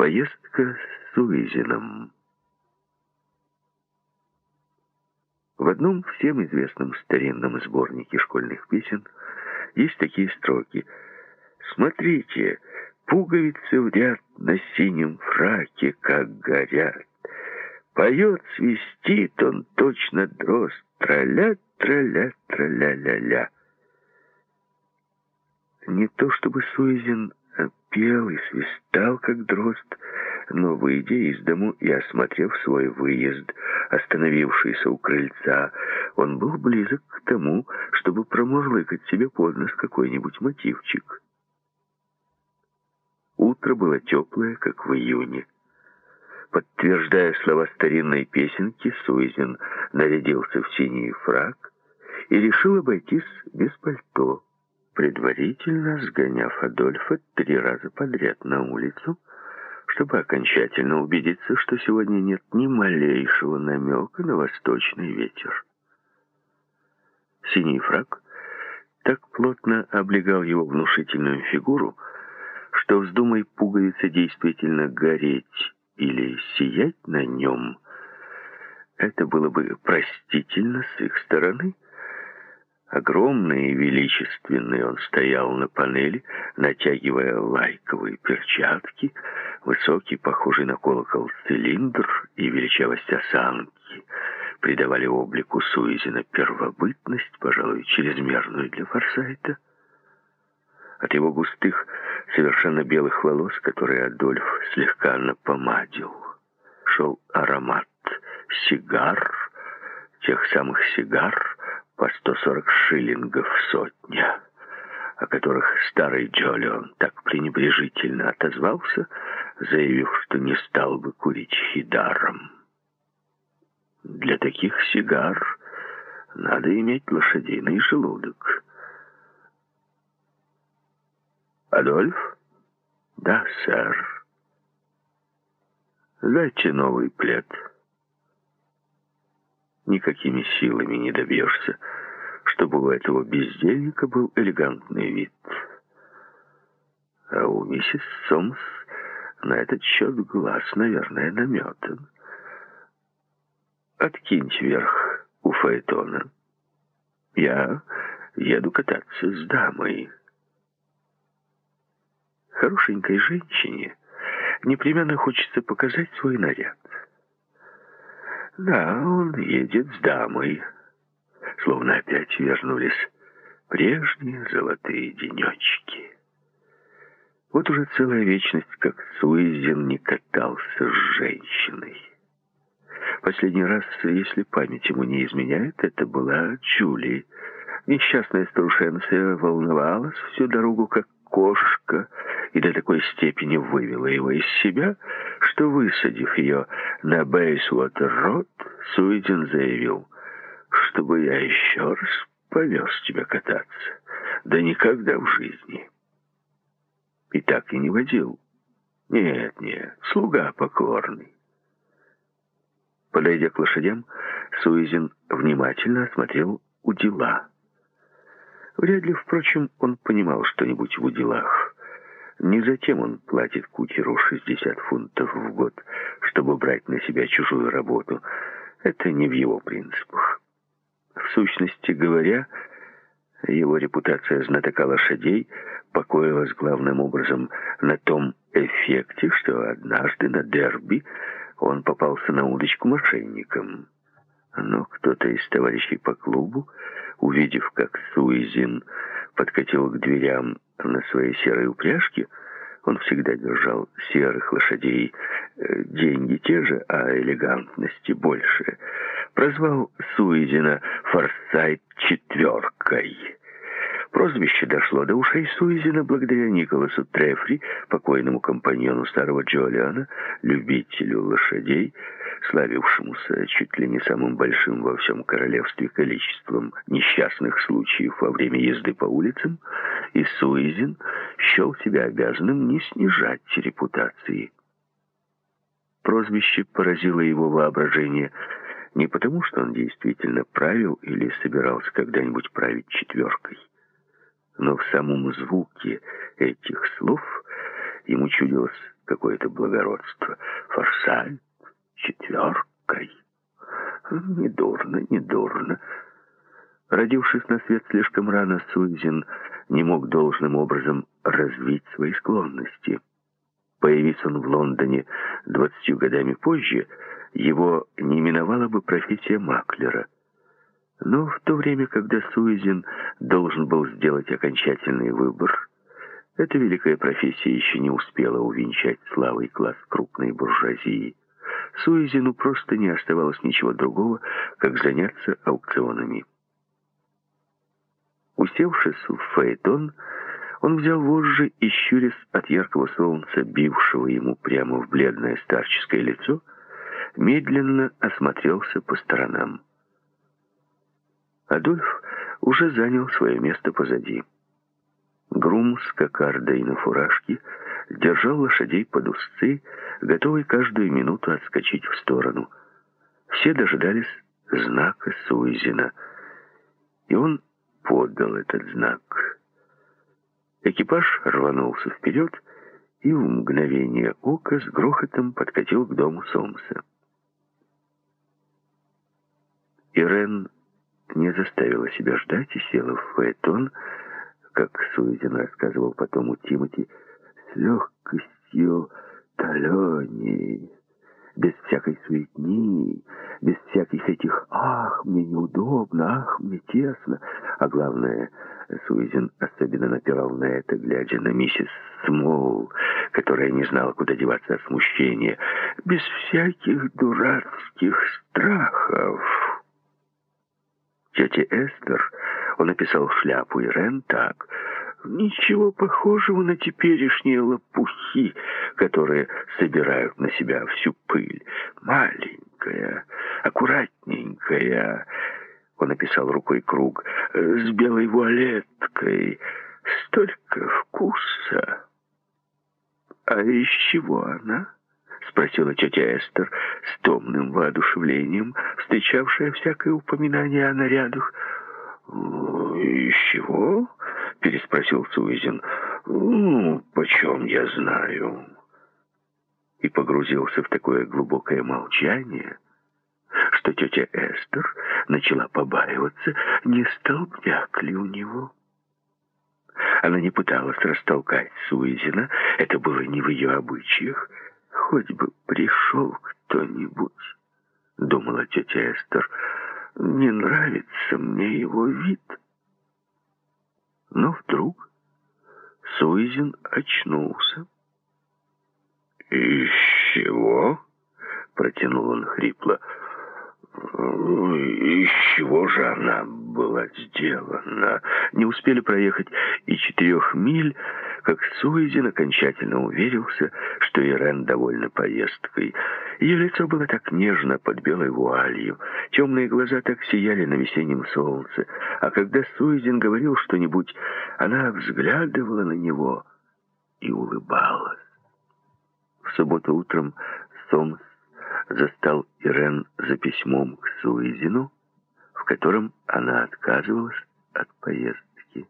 Поездка с Суизином. В одном всем известном старинном сборнике школьных песен есть такие строки. «Смотрите, пуговицы в ряд на синем фраке, как горят. Поет, свистит он точно дрозд, траля, траля, траля-ля-ля». Не то чтобы Суизин пел и свистал, как дрозд, но, выйдя из дому и осмотрев свой выезд, остановившийся у крыльца, он был близок к тому, чтобы промурлыкать себе под нос какой-нибудь мотивчик. Утро было теплое, как в июне. Подтверждая слова старинной песенки, Суизин нарядился в синий фраг и решил обойтись без пальто предварительно сгоняв Адольфа три раза подряд на улицу, чтобы окончательно убедиться, что сегодня нет ни малейшего намека на восточный ветер. Синий фраг так плотно облегал его внушительную фигуру, что вздумай пуговицы действительно гореть или сиять на нем, это было бы простительно с их стороны — Огромный и величественный он стоял на панели, натягивая лайковые перчатки, высокий, похожий на колокол цилиндр и величавость осанки придавали облику Суизина первобытность, пожалуй, чрезмерную для Форсайта. От его густых, совершенно белых волос, которые Адольф слегка напомадил, шел аромат сигар, тех самых сигар, по 140 шиллингов сотня, о которых старый Джолион так пренебрежительно отозвался, заявив, что не стал бы курить хидаром. Для таких сигар надо иметь лошадиный желудок. «Адольф?» «Да, сэр». «Дайте новый плед» никакими силами не добьешься, чтобы у этого бездельника был элегантный вид. А у миссис Сомс на этот счет глаз, наверное, наметан. Откиньте вверх у Фаэтона. Я еду кататься с дамой. Хорошенькой женщине непременно хочется показать свой наряд. Да, он едет с дамой. Словно опять вернулись прежние золотые денечки. Вот уже целая вечность, как Суизин не катался с женщиной. Последний раз, если память ему не изменяет, это была Чули. Несчастная старушенция волновалась всю дорогу, как кошка, и до такой степени вывела его из себя, что, высадив ее на Бейсуотер-Рот, Суидин заявил, чтобы я еще раз повез тебя кататься. Да никогда в жизни. И так и не водил. Нет, нет, слуга покорный. Подойдя к лошадям, Суизин внимательно осмотрел удила. Вряд ли, впрочем, он понимал что-нибудь в уделах. Не затем он платит кучеру 60 фунтов в год, чтобы брать на себя чужую работу. Это не в его принципах. В сущности говоря, его репутация знатока лошадей покоилась главным образом на том эффекте, что однажды на дерби он попался на удочку мошенникам. Но кто-то из товарищей по клубу, увидев, как Суизин подкатил к дверям на своей серой упряжке, он всегда держал серых лошадей, э, деньги те же, а элегантности больше, прозвал Суизина «Форсайт четверкой». Прозвище дошло до ушей Суизина благодаря Николасу Трефри, покойному компаньону старого Джолиана, любителю лошадей, славившемуся чуть ли не самым большим во всем королевстве количеством несчастных случаев во время езды по улицам, и Суизин счел себя обязанным не снижать репутации. Прозвище поразило его воображение не потому, что он действительно правил или собирался когда-нибудь править четверкой, но в самом звуке этих слов ему чудилось какое-то благородство. Форсайт четверкой. Недурно, недурно. Родившись на свет слишком рано, Суизин не мог должным образом развить свои склонности. Появись он в Лондоне двадцатью годами позже, его не миновала бы профессия маклера. Но в то время, когда Суизин должен был сделать окончательный выбор, эта великая профессия еще не успела увенчать славой класс крупной буржуазии. Суизину просто не оставалось ничего другого, как заняться аукционами. Усевшись в фаэтон, он взял вожжи и, щурясь от яркого солнца, бившего ему прямо в бледное старческое лицо, медленно осмотрелся по сторонам. Адольф уже занял свое место позади. Грум с кокардой на фуражке держал лошадей под узцы, готовый каждую минуту отскочить в сторону. Все дожидались знака Суизина, и он подал этот знак. Экипаж рванулся вперед и в мгновение ока с грохотом подкатил к дому Сомса. Ирен не заставила себя ждать и села в фаэтон, как Суизин рассказывал потом у Тимати, с легкостью таленей, без всякой суетни, без всяких этих «ах, мне неудобно, ах, мне тесно», а главное, Суизин особенно напирал на это, глядя на миссис Смол, которая не знала, куда деваться от смущения, без всяких дурацких страхов. Тете Эстер он написал шляпу Ирен так. Ничего похожего на теперешние лопухи, которые собирают на себя всю пыль. Маленькая, аккуратненькая. Он написал рукой круг с белой вуалеткой. Столько вкуса. А из чего она? Спросила тетя Эстер с томным воодушевлением, встречавшая всякое упоминание о нарядах. «Из чего?» — переспросил Суизин. «Ну, почем я знаю?» И погрузился в такое глубокое молчание, что тетя Эстер начала побаиваться, не столбняк ли у него. Она не пыталась растолкать Суизина, это было не в ее обычаях. «Хоть бы пришел кто-нибудь», — думала тетя Эстер, — «не нравится мне его вид». Но вдруг Суизин очнулся. «Из чего?» — протянул он хрипло. «Из чего же она была сделана?» Не успели проехать и четырех миль, как Суизин окончательно уверился, что Ирен довольна поездкой. Ее лицо было так нежно под белой вуалью, темные глаза так сияли на весеннем солнце, а когда Суизин говорил что-нибудь, она взглядывала на него и улыбалась. В субботу утром Сомс застал Ирен за письмом к Суизину, в котором она отказывалась от поездки.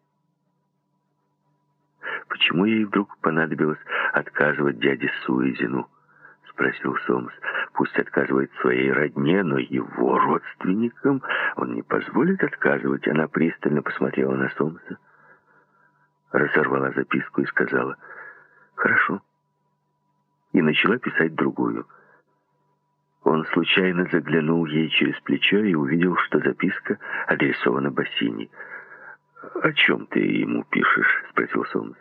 «Почему ей вдруг понадобилось отказывать дяде Суизину?» — спросил Сомс. «Пусть отказывает своей родне, но его родственникам он не позволит отказывать». Она пристально посмотрела на Сомса, разорвала записку и сказала «Хорошо». И начала писать другую. Он случайно заглянул ей через плечо и увидел, что записка адресована Бассини. «О чем ты ему пишешь?» — спросил Сомс.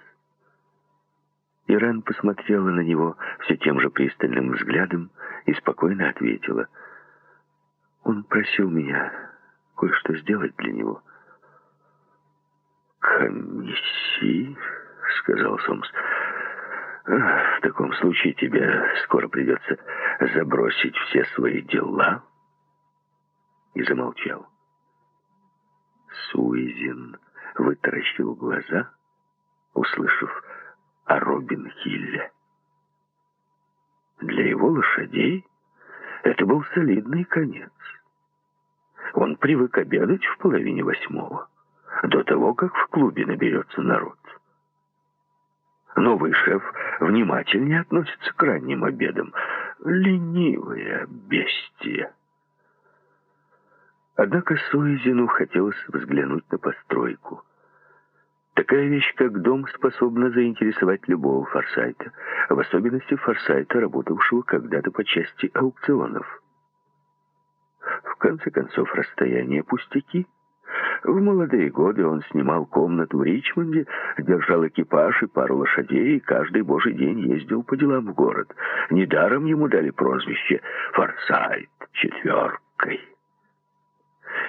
Иран посмотрела на него все тем же пристальным взглядом и спокойно ответила. «Он просил меня кое-что сделать для него». «Комиссии?» — сказал Сомс. «В таком случае тебе скоро придется забросить все свои дела». И замолчал. Суизин вытаращил глаза, услышав о Робин Хилле. Для его лошадей это был солидный конец. Он привык обедать в половине восьмого, до того, как в клубе наберется народ. Новый шеф внимательнее относится к ранним обедам. Ленивая бестия. Однако Суизину хотелось взглянуть на постройку. Такая вещь, как дом, способна заинтересовать любого форсайта, в особенности форсайта, работавшего когда-то по части аукционов. В конце концов, расстояние пустяки. В молодые годы он снимал комнату в Ричмонде, держал экипаж и пару лошадей, и каждый божий день ездил по делам в город. Недаром ему дали прозвище «Форсайт четверкой».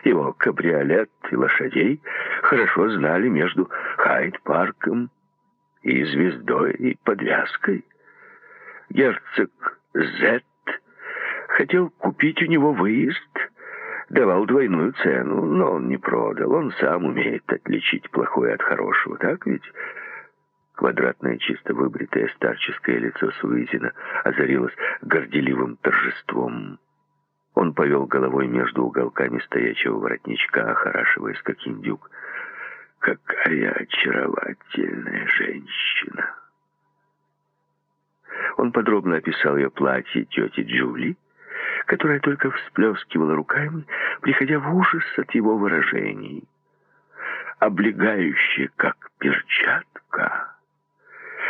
Его кабриолет и лошадей хорошо знали между Хайд-парком и звездой и подвязкой. Герцог Зетт хотел купить у него выезд, давал двойную цену, но он не продал. Он сам умеет отличить плохое от хорошего, так ведь? Квадратное, чисто выбритое старческое лицо Суизина озарилось горделивым торжеством. Он повел головой между уголками стоячего воротничка, охорашиваясь, как индюк. «Какая очаровательная женщина!» Он подробно описал ее платье тети Джули, которая только всплескивала руками, приходя в ужас от его выражений. Облегающее, как перчатка,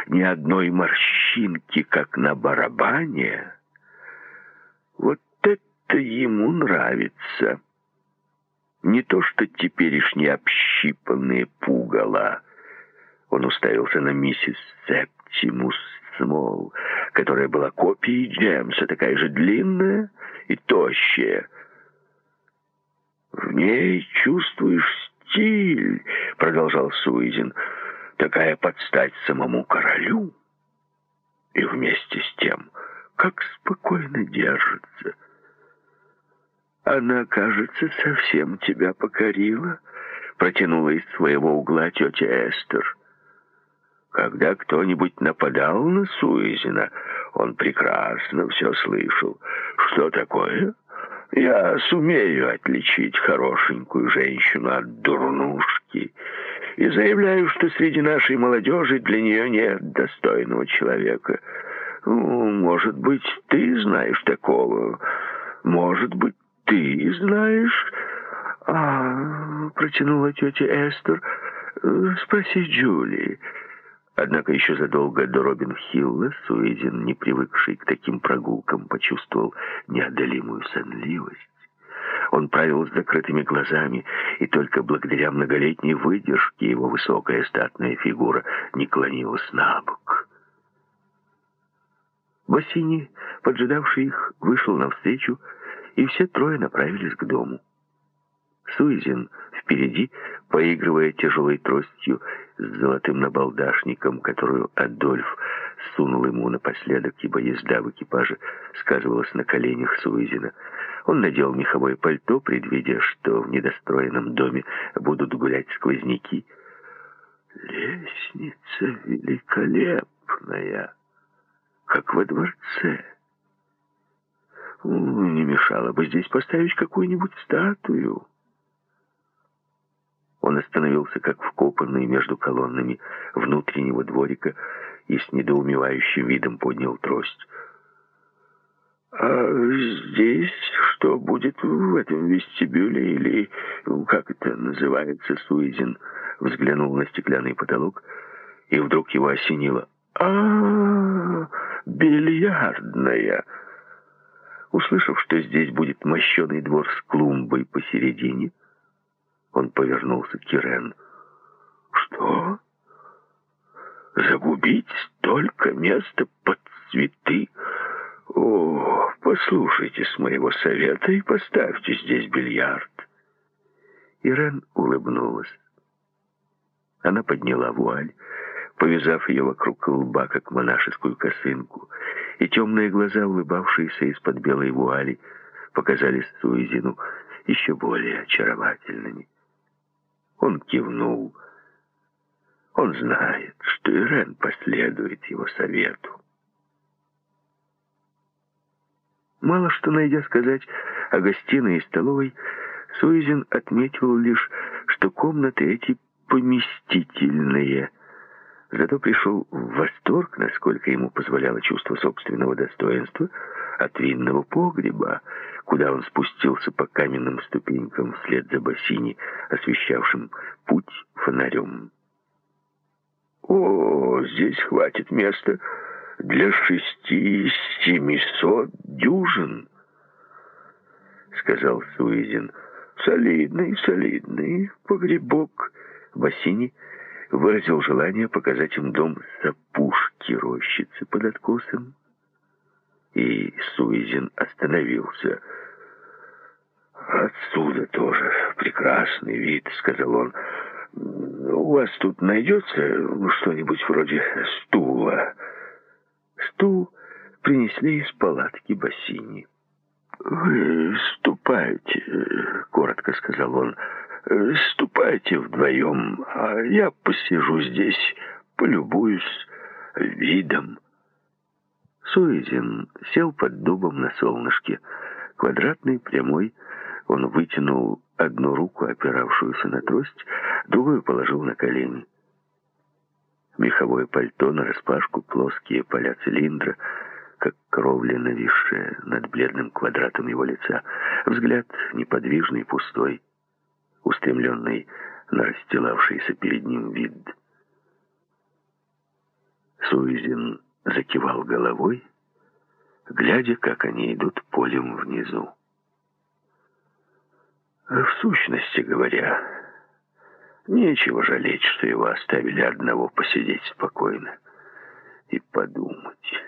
ни одной морщинки, как на барабане. Вот это ему нравится. Не то, что теперешние общипанные пугала. Он уставился на миссис Септимус Смол, которая была копией Джемса, такая же длинная и тощая. «В ней чувствуешь стиль», — продолжал Суизин, — «такая подстать самому королю». И вместе с тем, как спокойно держится. Она, кажется, совсем тебя покорила, протянула из своего угла тетя Эстер. Когда кто-нибудь нападал на Суизина, он прекрасно все слышал. Что такое? Я сумею отличить хорошенькую женщину от дурнушки. И заявляю, что среди нашей молодежи для нее нет достойного человека. Ну, может быть, ты знаешь такого. Может быть, ты знаешь. А, протянула тетя Эстер. Спроси Джулии. Однако еще задолго до Робин-Хилла Суэзин, не привыкший к таким прогулкам, почувствовал неодолимую сонливость. Он правил с закрытыми глазами, и только благодаря многолетней выдержке его высокая статная фигура не клонилась на бок. Бассини, поджидавший их, вышел навстречу, и все трое направились к дому. Суизин впереди, поигрывая тяжелой тростью с золотым набалдашником, которую Адольф сунул ему напоследок, ибо езда в экипаже сказывалась на коленях Суизина. Он надел меховое пальто, предвидя, что в недостроенном доме будут гулять сквозняки. «Лестница великолепная, как во дворце. Не мешало бы здесь поставить какую-нибудь статую». Он остановился, как вкопанный между колоннами внутреннего дворика и с недоумевающим видом поднял трость. «А здесь что будет в этом вестибюле или как это называется?» Суизин взглянул на стеклянный потолок, и вдруг его осенило. а, -а, -а бильярдная!» Услышав, что здесь будет мощеный двор с клумбой посередине, он повернулся к Ирен. «Что? Загубить столько места под цветы? О, послушайте с моего совета и поставьте здесь бильярд». Ирен улыбнулась. Она подняла вуаль, повязав ее вокруг лба, как монашескую косынку, и темные глаза, улыбавшиеся из-под белой вуали, показались Суизину еще более очаровательными. Он кивнул. Он знает, что Ирен последует его совету. Мало что найдя сказать о гостиной и столовой, Суизин отметил лишь, что комнаты эти поместительные. Зато пришел в восторг, насколько ему позволяло чувство собственного достоинства, от винного погреба, куда он спустился по каменным ступенькам вслед за бассейни, освещавшим путь фонарем. «О, здесь хватит места для шести-семисот дюжин», — сказал Суизин. «Солидный, солидный погребок». Бассини выразил желание показать им дом с опушки рощицы под откосом. И Суизин остановился. «Отсюда тоже прекрасный вид», — сказал он. «У вас тут найдется что-нибудь вроде стула?» Стул принесли из палатки бассейни. «Вы ступайте», — коротко сказал он, — «ступайте вдвоем, а я посижу здесь, полюбуюсь видом». Суизин сел под дубом на солнышке, квадратный, прямой, он вытянул одну руку, опиравшуюся на трость, другую положил на колени. Меховое пальто нараспашку, плоские поля цилиндра, как кровля нависшая над бледным квадратом его лица. Взгляд неподвижный, пустой, устремленный на расстилавшийся перед ним вид. Суизин закивал головой, глядя, как они идут полем внизу. В сущности говоря, нечего жалеть, что его оставили одного посидеть спокойно и подумать.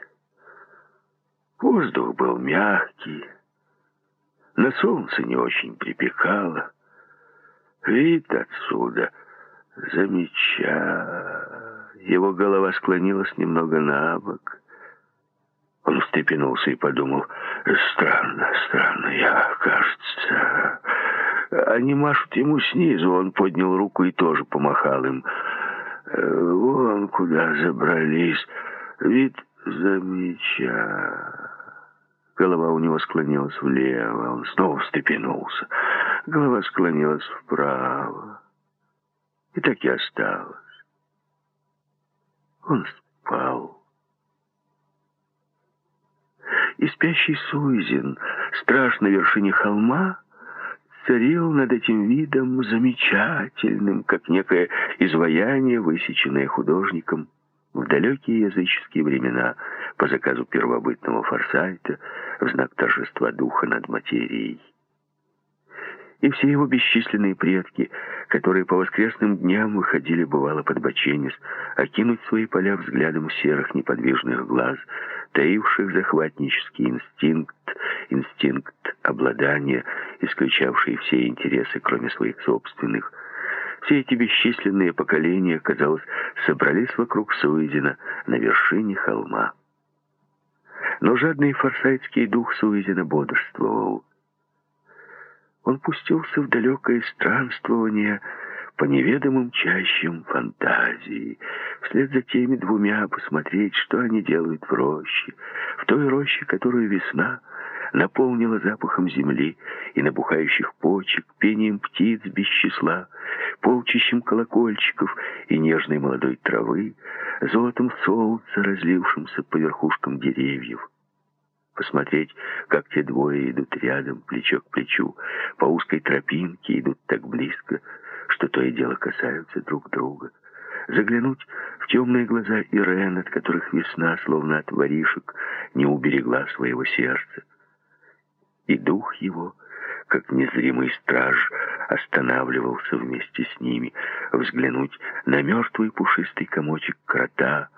Воздух был мягкий, на солнце не очень припекало. Вид отсюда замеча. Его голова склонилась немного на бок. Он встрепенулся и подумал, странно, странно, я, кажется, они машут ему снизу. Он поднял руку и тоже помахал им. Э, вон куда забрались. Вид замеча. Голова у него склонилась влево. Он снова встрепенулся. Голова склонилась вправо. И так и осталось. Он спал. И спящий Суизин, страж на вершине холма, царил над этим видом замечательным, как некое изваяние, высеченное художником в далекие языческие времена по заказу первобытного Форсайта в знак торжества духа над материей и все его бесчисленные предки, которые по воскресным дням выходили, бывало, под боченец, окинуть свои поля взглядом серых неподвижных глаз, таивших захватнический инстинкт, инстинкт обладания, исключавший все интересы, кроме своих собственных. Все эти бесчисленные поколения, казалось, собрались вокруг Суизина на вершине холма. Но жадный форсайтский дух Суизина бодрствовал он пустился в далекое странствование по неведомым чащам фантазии, вслед за теми двумя посмотреть, что они делают в роще, в той роще, которую весна наполнила запахом земли и набухающих почек, пением птиц без числа, полчищем колокольчиков и нежной молодой травы, золотом солнца, разлившимся по верхушкам деревьев посмотреть, как те двое идут рядом, плечо к плечу, по узкой тропинке идут так близко, что то и дело касаются друг друга. Заглянуть в темные глаза Ирен, от которых весна, словно от воришек, не уберегла своего сердца. И дух его, как незримый страж, останавливался вместе с ними, взглянуть на мертвый пушистый комочек крота,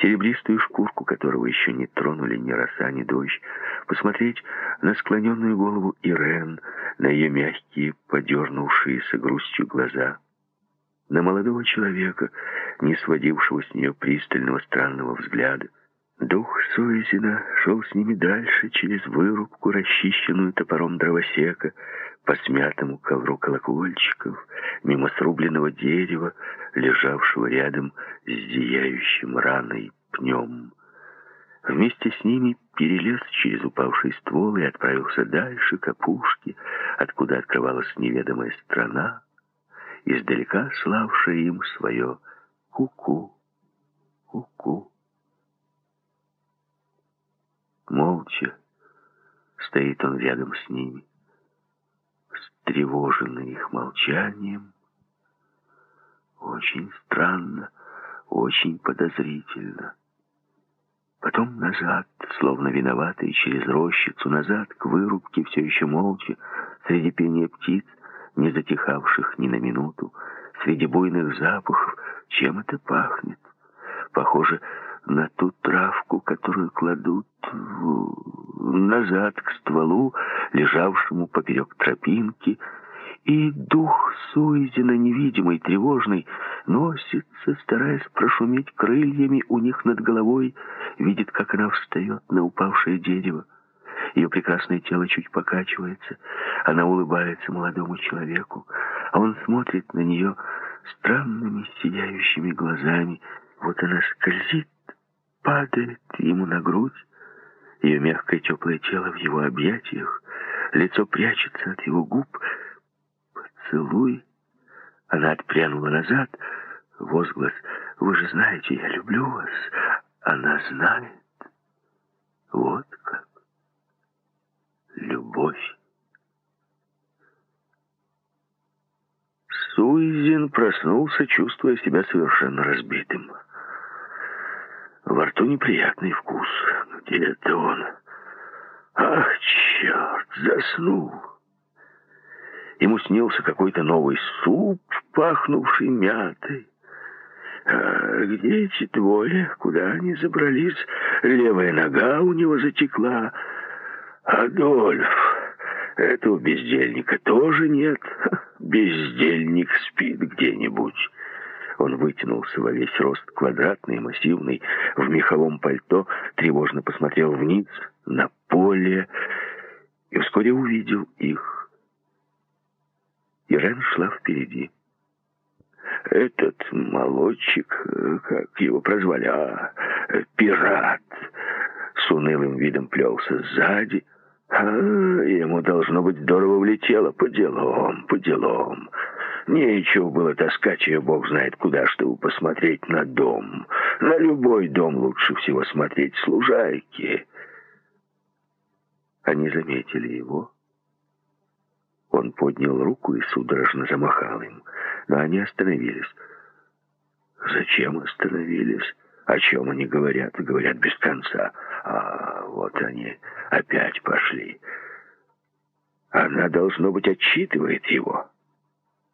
серебристую шкурку которого еще не тронули ни роса, ни дождь, посмотреть на склоненную голову Ирен, на ее мягкие, подернувшиеся грустью глаза, на молодого человека, не сводившего с нее пристального странного взгляда. Дух Суэзина шел с ними дальше, через вырубку, расчищенную топором дровосека, по смятому ковру колокольчиков, мимо срубленного дерева, лежавшего рядом с зияющим раной пнем. Вместе с ними перелез через упавший ствол и отправился дальше, к опушке, откуда открывалась неведомая страна, издалека славшая им свое ку-ку. Ку-ку. Молча стоит он рядом с ними, встревоженный их молчанием. Очень странно, очень подозрительно. Потом назад, словно виноватый, через рощицу, назад к вырубке, все еще молча, среди пения птиц, не затихавших ни на минуту, среди буйных запахов, чем это пахнет? Похоже на ту травку, которую кладут назад к стволу, лежавшему поперек тропинки, и дух Суизина, невидимый, тревожный, носится, стараясь прошуметь крыльями у них над головой, видит, как она встает на упавшее дерево. Ее прекрасное тело чуть покачивается, она улыбается молодому человеку, а он смотрит на нее странными сияющими глазами. Вот она скользит, падает ему на грудь, ее мягкое теплое тело в его объятиях, лицо прячется от его губ. «Поцелуй!» Она отпрянула назад. Возглас «Вы же знаете, я люблю вас!» Она знает. Вот как. Любовь. Суизин проснулся, чувствуя себя совершенно разбитым. Во рту неприятный вкус. Где это он? Ах, черт, заснул. Ему снился какой-то новый суп, пахнувший мятой. А где эти двое? Куда они забрались? Левая нога у него затекла. Адольф, этого бездельника тоже нет. Бездельник спит где-нибудь. Он вытянулся во весь рост, квадратный, массивный, в меховом пальто, тревожно посмотрел вниз, на поле, и вскоре увидел их. Ирен шла впереди. Этот молодчик, как его прозвали, а, пират, с унылым видом плелся сзади. А, ему, должно быть, здорово влетело по делам, по делам. Нечего было таскать ее, бог знает куда, чтобы посмотреть на дом. На любой дом лучше всего смотреть с лужайки. Они заметили его. Он поднял руку и судорожно замахал им, но они остановились. Зачем остановились? О чем они говорят? Говорят без конца. А вот они опять пошли. Она, должно быть, отчитывает его.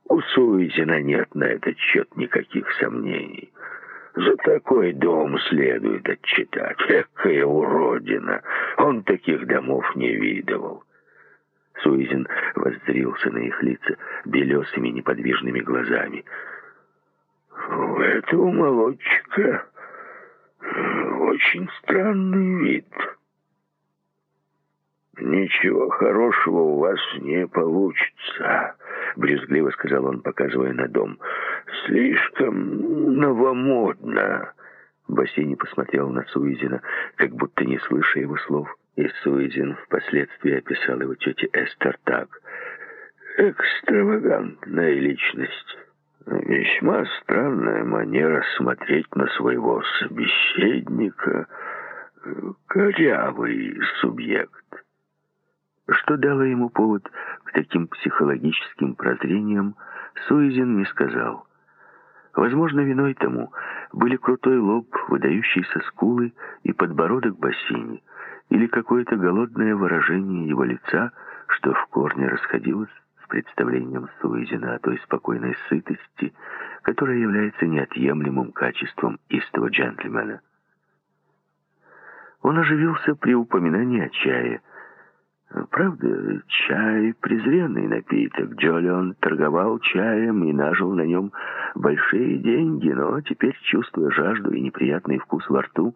У Суизина нет на этот счет никаких сомнений. За такой дом следует отчитать. Экая уродина! Он таких домов не видывал. Суизин воззрился на их лица белесыми неподвижными глазами. «У этого молодчика очень странный вид». «Ничего хорошего у вас не получится», — брезгливо сказал он, показывая на дом. «Слишком новомодно». Бассейни посмотрел на Суизина, как будто не слыша его слов. И Суизин впоследствии описал его тете Эстер так. «Экстравагантная личность». Весьма странная манера смотреть на своего собеседника. Корявый субъект. Что дало ему повод к таким психологическим прозрениям, Суизин не сказал. Возможно, виной тому были крутой лоб, выдающиеся скулы и подбородок бассейни, или какое-то голодное выражение его лица, что в корне расходилось с представлением Суизина о той спокойной сытости, которая является неотъемлемым качеством истого джентльмена. Он оживился при упоминании о чае, Правда, чай — презренный напиток. Джолион торговал чаем и нажил на нем большие деньги, но теперь, чувствуя жажду и неприятный вкус во рту,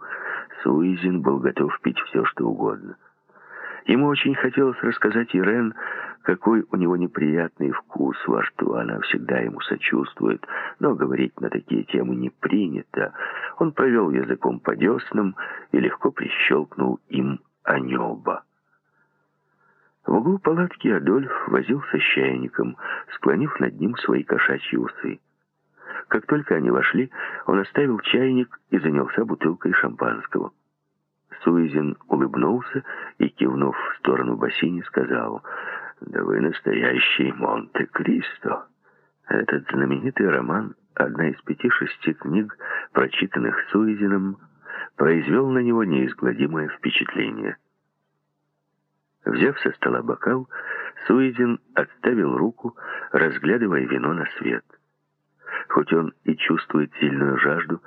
Суизин был готов пить все, что угодно. Ему очень хотелось рассказать Ирен, какой у него неприятный вкус во рту. Она всегда ему сочувствует, но говорить на такие темы не принято. Он провел языком по деснам и легко прищелкнул им о небо. В углу палатки Адольф возился с чайником, склонив над ним свои кошачьи усы. Как только они вошли, он оставил чайник и занялся бутылкой шампанского. Суизин улыбнулся и, кивнув в сторону бассейни, сказал, «Да вы настоящий Монте-Кристо!» Этот знаменитый роман, одна из пяти-шести книг, прочитанных Суизином, произвел на него неизгладимое впечатление. Взяв со стола бокал, Суизин отставил руку, разглядывая вино на свет. Хоть он и чувствует сильную жажду,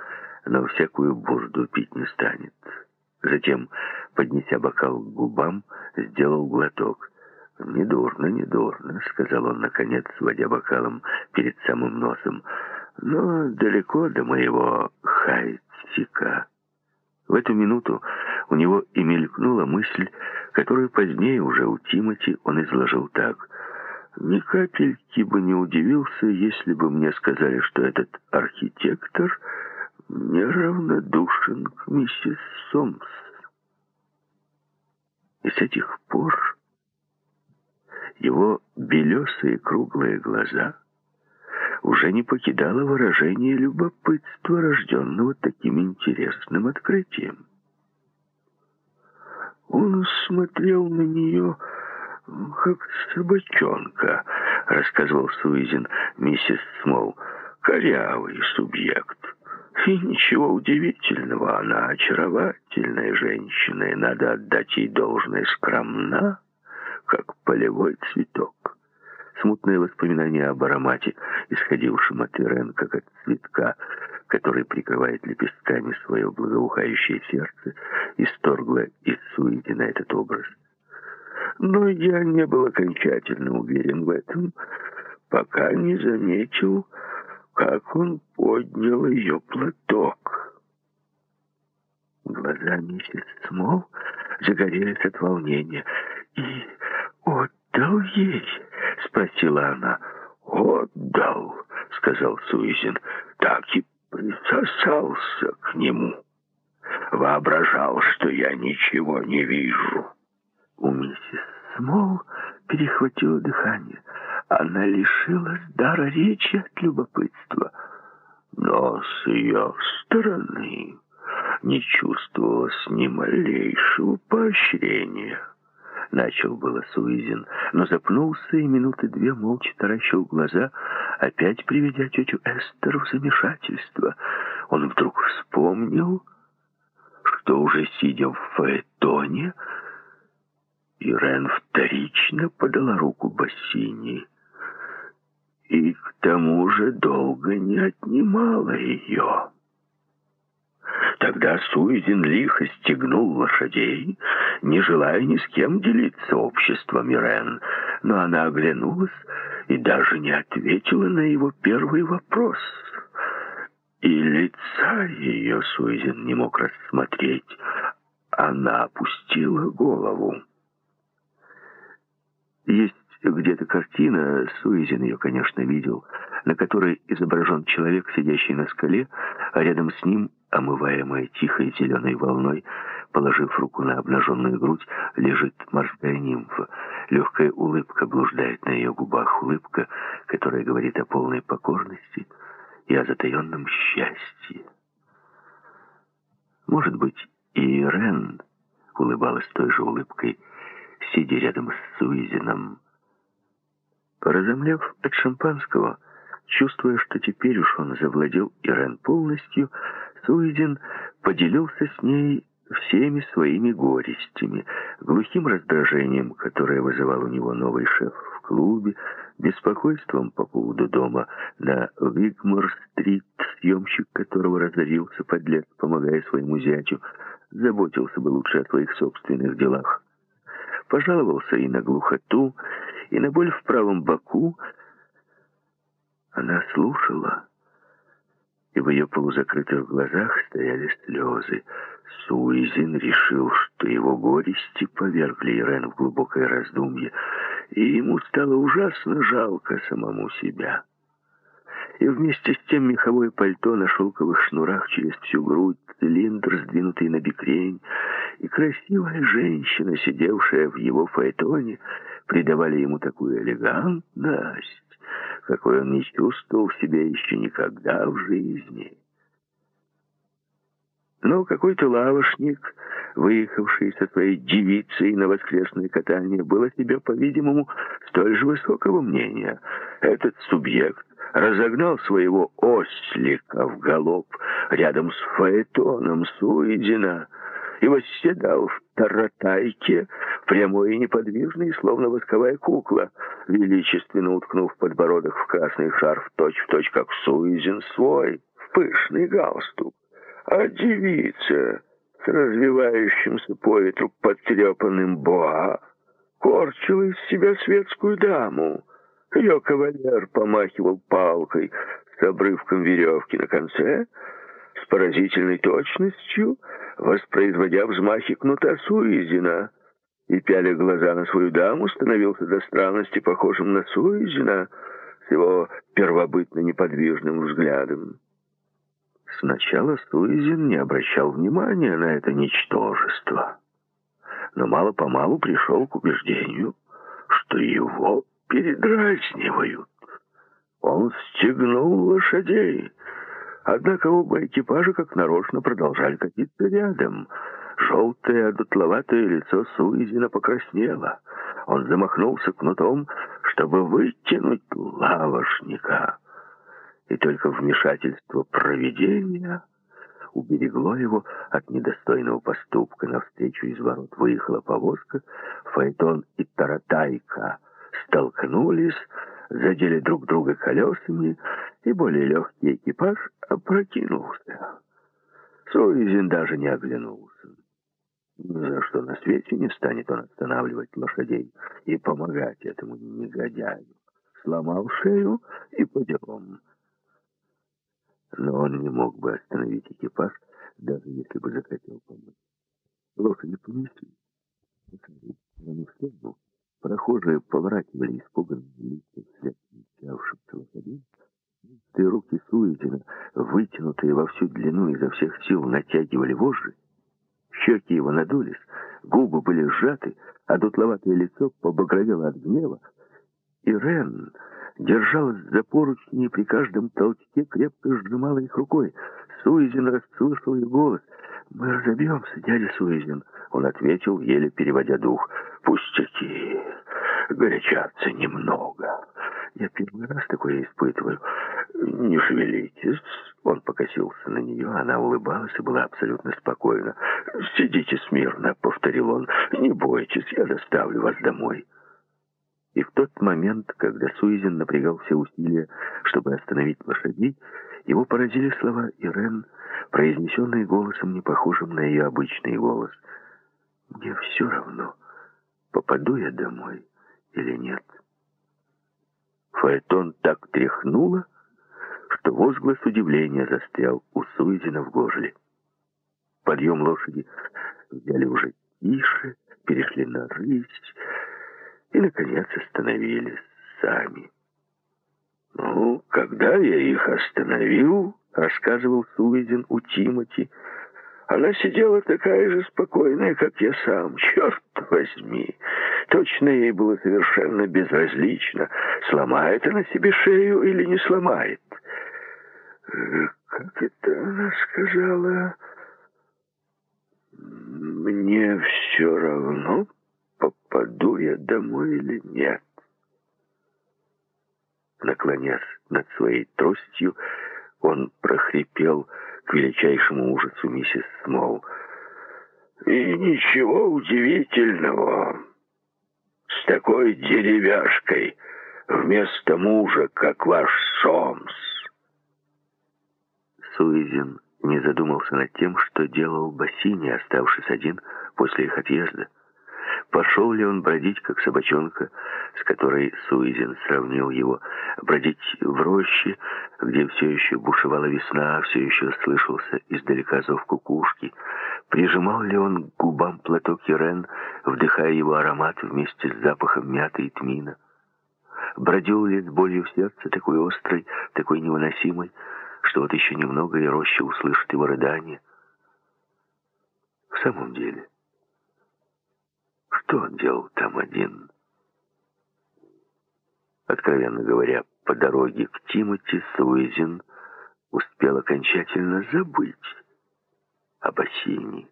но всякую бурду пить не станет. Затем, поднеся бокал к губам, сделал глоток. «Недурно, недурно», — сказал он, наконец, сводя бокалом перед самым носом. «Но далеко до моего хайтика». В эту минуту у него и мелькнула мысль, которую позднее уже у Тимати он изложил так. «Ни капельки бы не удивился, если бы мне сказали, что этот архитектор неравнодушен к миссис Сомс». И с этих пор его белесые круглые глаза уже не покидало выражение любопытства, рожденного таким интересным открытием. Он смотрел на нее, как собачонка, рассказывал Суизин миссис Смол. Корявый субъект. И ничего удивительного, она очаровательная женщина, и надо отдать ей должное скромна как полевой цветок. Смутное воспоминание об аромате, исходившем от Ирен, как от цветка, который прикрывает лепестками свое благоухающее сердце, исторгло из суети на этот образ. Но я не был окончательно уверен в этом, пока не заметил, как он поднял ее платок. Глаза миссис Смол загорелись от волнения. «И отдал ей?» — спросила она. «Отдал», — сказал Суизин, — «так и присосался к нему. Воображал, что я ничего не вижу». У миссис Смол перехватило дыхание. Она лишилась дара речи от любопытства. Но с ее стороны не чувствовалось ни малейшего поощрения. Начал было Суизин, но запнулся и минуты две молча таращил глаза, опять приведя тетю Эстер в замешательство. Он вдруг вспомнил, что уже сидя в фаэтоне, Ирен вторично подала руку Бассини и к тому же долго не отнимала ее. Тогда Суизин лихо стегнул лошадей, не желая ни с кем делиться обществом Ирен, но она оглянулась и даже не ответила на его первый вопрос. И лица ее Суизин не мог рассмотреть. Она опустила голову. Есть где-то картина, Суизин ее, конечно, видел, на которой изображен человек, сидящий на скале, а рядом с ним, омываемая тихой зеленой волной, положив руку на обнаженную грудь, лежит морская нимфа. Легкая улыбка блуждает на ее губах, улыбка, которая говорит о полной покорности и о затаенном счастье. Может быть, и Рен улыбалась той же улыбкой, сидя рядом с Суизином. Поразомлев от шампанского, чувствуя, что теперь уж он завладел Ирен полностью, Суизин поделился с ней всеми своими горестями, глухим раздражением, которое вызывал у него новый шеф в клубе, беспокойством по поводу дома на Вигмор-стрит, съемщик которого разорился подлец, помогая своему зятю, заботился бы лучше о своих собственных делах. Пожаловался и на глухоту, и на боль в правом боку. Она слушала, и в ее полузакрытых глазах стояли слезы. Суизин решил, что его горести повергли Ирен в глубокое раздумье, и ему стало ужасно жалко самому себя. И вместе с тем меховое пальто на шелковых шнурах через всю грудь, цилиндр, сдвинутый на бикрень, и красивая женщина, сидевшая в его фаэтоне, придавали ему такую элегантность, какой он не чувствовал в себе еще никогда в жизни. Но какой-то лавошник, выехавший со своей девицей на воскресное катание, был о себе, по-видимому, столь же высокого мнения. Этот субъект разогнал своего ослика в галоп рядом с фаэтоном Суидина и восседал в таратайке, прямой и неподвижный, словно восковая кукла, величественно уткнув подбородок в красный шарф, точь-в-точь, точь, как Суизин свой, в пышный галстук. А девица с развивающимся по ветру потрепанным боа корчила из себя светскую даму. Ее кавалер помахивал палкой с обрывком веревки на конце, с поразительной точностью, воспроизводя взмахи кнута Суизина, и, пяля глаза на свою даму, становился до странности похожим на Суизина с его первобытно неподвижным взглядом. Сначала Суизин не обращал внимания на это ничтожество, но мало-помалу пришел к убеждению, что его передразнивают. Он стегнул лошадей, однако оба экипажа как нарочно продолжали катиться рядом. Желтое, одутловатое лицо Суизина покраснело. Он замахнулся кнутом, чтобы вытянуть лавошника и только вмешательство провидения уберегло его от недостойного поступка. Навстречу из ворот выехала повозка, Фаэтон и Таратайка столкнулись, задели друг друга колесами, и более легкий экипаж опрокинулся. Суизин даже не оглянулся. За что на свете не станет он останавливать лошадей и помогать этому негодяю. Сломал шею и по делам но он не мог бы остановить экипаж, даже если бы захотел помочь. Лошади понесли. Они в сторону. Прохожие поворачивали испуганные лица вслед мчавшимся. Ты руки Суизина, вытянутые во всю длину изо всех сил, натягивали вожжи. Щеки его надулись, губы были сжаты, а дутловатое лицо побагровело от гнева. И Рен держалась за поручни и при каждом толчке крепко сжимала их рукой. Суизин расслышал ее голос. «Мы разобьемся, дядя Суизин», — он ответил, еле переводя дух. «Пустяки, горячаться немного. Я первый раз такое испытываю. Не шевелитесь». Он покосился на нее, она улыбалась и была абсолютно спокойна. «Сидите смирно», — повторил он. «Не бойтесь, я доставлю вас домой». И в тот момент, когда Суизен напрягал все усилия, чтобы остановить лошадей, его поразили слова Ирен, произнесенные голосом, не похожим на ее обычный голос. «Мне все равно, попаду я домой или нет». Фаэтон так тряхнуло, что возглас удивления застрял у Суизина в горле. Подъем лошади взяли уже тише, перешли на рысь, и, наконец, остановились сами. «Ну, когда я их остановил, — рассказывал Суизин у Тимати, — она сидела такая же спокойная, как я сам. Черт возьми! Точно ей было совершенно безразлично, сломает она себе шею или не сломает. Э, как это она сказала? Мне все равно, попаду я домой или нет. Наклонясь над своей тростью, он прохрипел к величайшему ужасу миссис Смол. «И ничего удивительного. С такой деревяшкой вместо мужа, как ваш Сомс». Суизин не задумался над тем, что делал Бассини, оставшись один после их отъезда. Пошел ли он бродить, как собачонка, с которой Суизин сравнил его, бродить в роще, где все еще бушевала весна, все еще слышался издалека зов кукушки, прижимал ли он к губам платок Ирен, вдыхая его аромат вместе с запахом мяты и тмина, бродил ли с болью в сердце, такой острой, такой невыносимой, что вот еще немного и роща услышит его рыдание. В самом деле... Что он делал там один? Откровенно говоря, по дороге к Тимоти Суизин успел окончательно забыть об осине.